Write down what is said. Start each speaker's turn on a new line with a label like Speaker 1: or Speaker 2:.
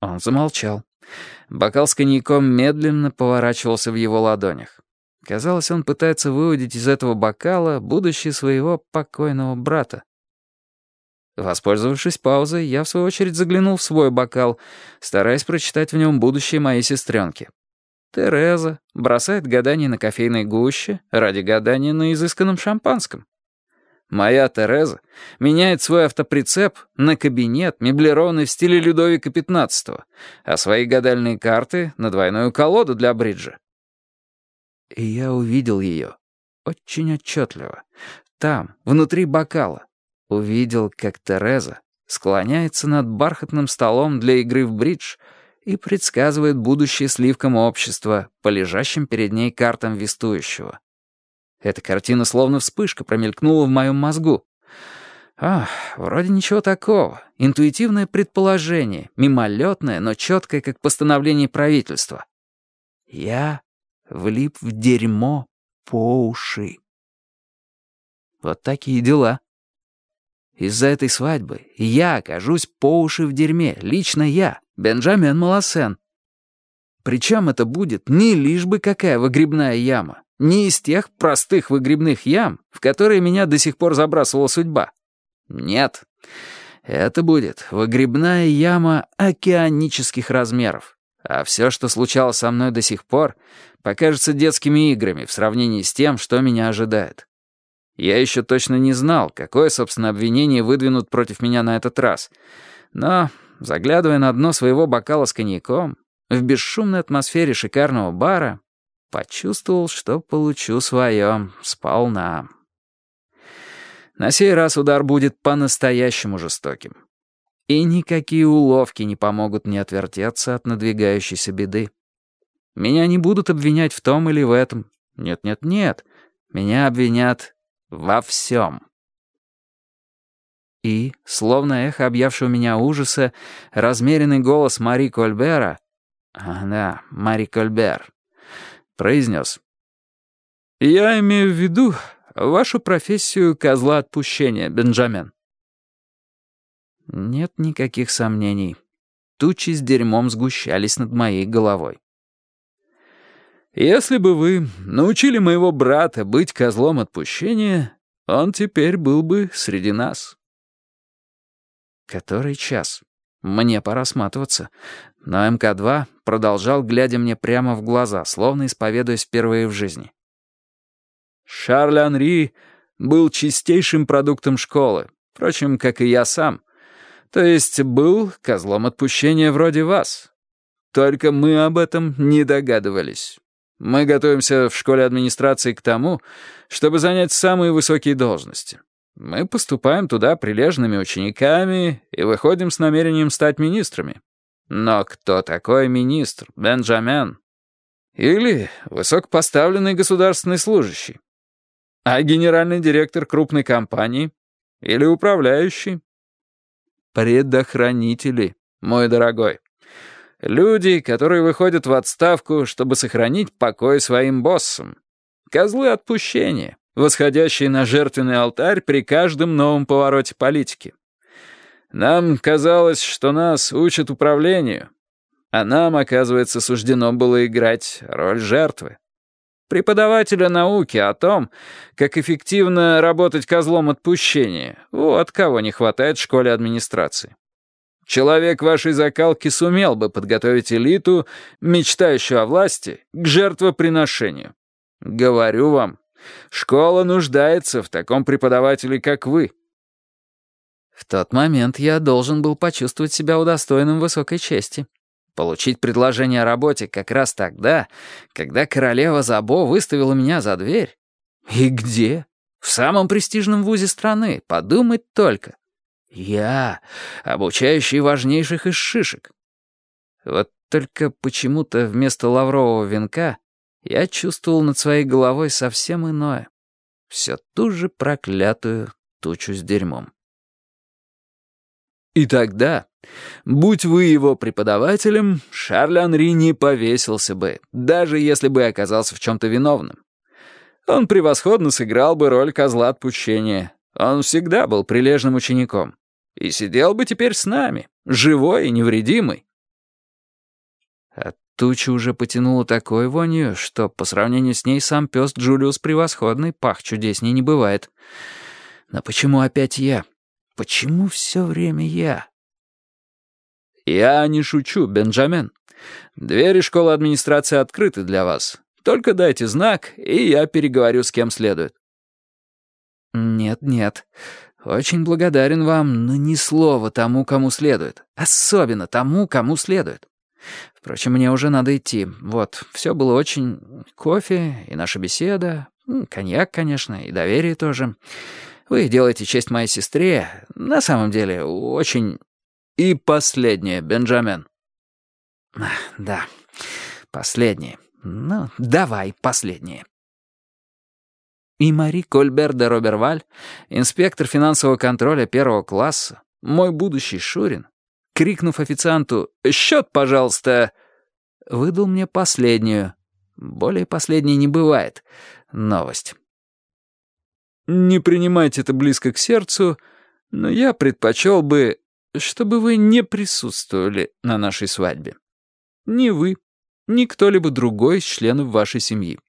Speaker 1: Он замолчал. Бокал с коньяком медленно поворачивался в его ладонях. Казалось, он пытается выудить из этого бокала будущее своего покойного брата. Воспользовавшись паузой, я в свою очередь заглянул в свой бокал, стараясь прочитать в нем будущее моей сестренки. Тереза бросает гадание на кофейной гуще ради гадания на изысканном шампанском. Моя Тереза меняет свой автоприцеп на кабинет, меблированный в стиле Людовика XV, а свои гадальные карты — на двойную колоду для бриджа. И я увидел ее очень отчетливо. Там, внутри бокала. Увидел, как Тереза склоняется над бархатным столом для игры в бридж и предсказывает будущее сливкам общества по лежащим перед ней картам вестующего. Эта картина словно вспышка промелькнула в моем мозгу. Ах, вроде ничего такого. Интуитивное предположение, мимолетное, но четкое, как постановление правительства. Я влип в дерьмо по уши. Вот такие дела. Из-за этой свадьбы я окажусь по уши в дерьме, лично я, Бенджамин Малосен. Причем это будет не лишь бы какая выгребная яма, не из тех простых выгребных ям, в которые меня до сих пор забрасывала судьба. Нет, это будет выгребная яма океанических размеров. А все, что случалось со мной до сих пор, покажется детскими играми в сравнении с тем, что меня ожидает. Я еще точно не знал, какое, собственно, обвинение выдвинут против меня на этот раз. Но, заглядывая на дно своего бокала с коньяком, в бесшумной атмосфере шикарного бара, Почувствовал, что получу свое сполна. На сей раз удар будет по-настоящему жестоким. И никакие уловки не помогут мне отвертеться от надвигающейся беды. Меня не будут обвинять в том или в этом. Нет-нет-нет. Меня обвинят во всем. И, словно эхо объявшего меня ужаса, размеренный голос Мари Кольбера... А, да, Мари Кольбер произнес. «Я имею в виду вашу профессию козла отпущения, Бенджамин». Нет никаких сомнений. Тучи с дерьмом сгущались над моей головой. «Если бы вы научили моего брата быть козлом отпущения, он теперь был бы среди нас». Который час? Мне пора сматываться. Но МК-2 продолжал, глядя мне прямо в глаза, словно исповедуясь впервые в жизни. Шарль Анри был чистейшим продуктом школы, впрочем, как и я сам. То есть был козлом отпущения вроде вас. Только мы об этом не догадывались. Мы готовимся в школе администрации к тому, чтобы занять самые высокие должности. Мы поступаем туда прилежными учениками и выходим с намерением стать министрами. Но кто такой министр, Бенджамен? Или высокопоставленный государственный служащий? А генеральный директор крупной компании? Или управляющий? Предохранители, мой дорогой. Люди, которые выходят в отставку, чтобы сохранить покой своим боссам. Козлы отпущения восходящие на жертвенный алтарь при каждом новом повороте политики. Нам казалось, что нас учат управлению, а нам, оказывается, суждено было играть роль жертвы. Преподавателя науки о том, как эффективно работать козлом отпущения, вот кого не хватает в школе администрации. Человек вашей закалки сумел бы подготовить элиту, мечтающую о власти, к жертвоприношению. Говорю вам, Школа нуждается в таком преподавателе, как вы». В тот момент я должен был почувствовать себя удостоенным высокой чести. Получить предложение о работе как раз тогда, когда королева Забо выставила меня за дверь. И где? В самом престижном вузе страны, подумать только. Я, обучающий важнейших из шишек. Вот только почему-то вместо лаврового венка я чувствовал над своей головой совсем иное. Все ту же проклятую тучу с дерьмом. И тогда, будь вы его преподавателем, Шарль Анри не повесился бы, даже если бы оказался в чем-то виновным. Он превосходно сыграл бы роль козла отпущения. Он всегда был прилежным учеником. И сидел бы теперь с нами, живой и невредимый. А туча уже потянула такой вонью, что по сравнению с ней сам пес Джулиус превосходный, пах чудесней не бывает. Но почему опять я? Почему все время я? Я не шучу, Бенджамен. Двери школы администрации открыты для вас. Только дайте знак, и я переговорю с кем следует. Нет, нет. Очень благодарен вам, но ни слова тому, кому следует. Особенно тому, кому следует. Впрочем, мне уже надо идти. Вот, все было очень... Кофе и наша беседа, коньяк, конечно, и доверие тоже. Вы делаете честь моей сестре. На самом деле, очень... И последнее, Бенджамен. Да, последнее. Ну, давай, последнее. И Мари Кольбер де Роберваль, инспектор финансового контроля первого класса, мой будущий Шурин, крикнув официанту «Счет, пожалуйста!», выдал мне последнюю, более последней не бывает, новость. Не принимайте это близко к сердцу, но я предпочел бы, чтобы вы не присутствовали на нашей свадьбе. Ни вы, ни кто-либо другой из членов вашей семьи.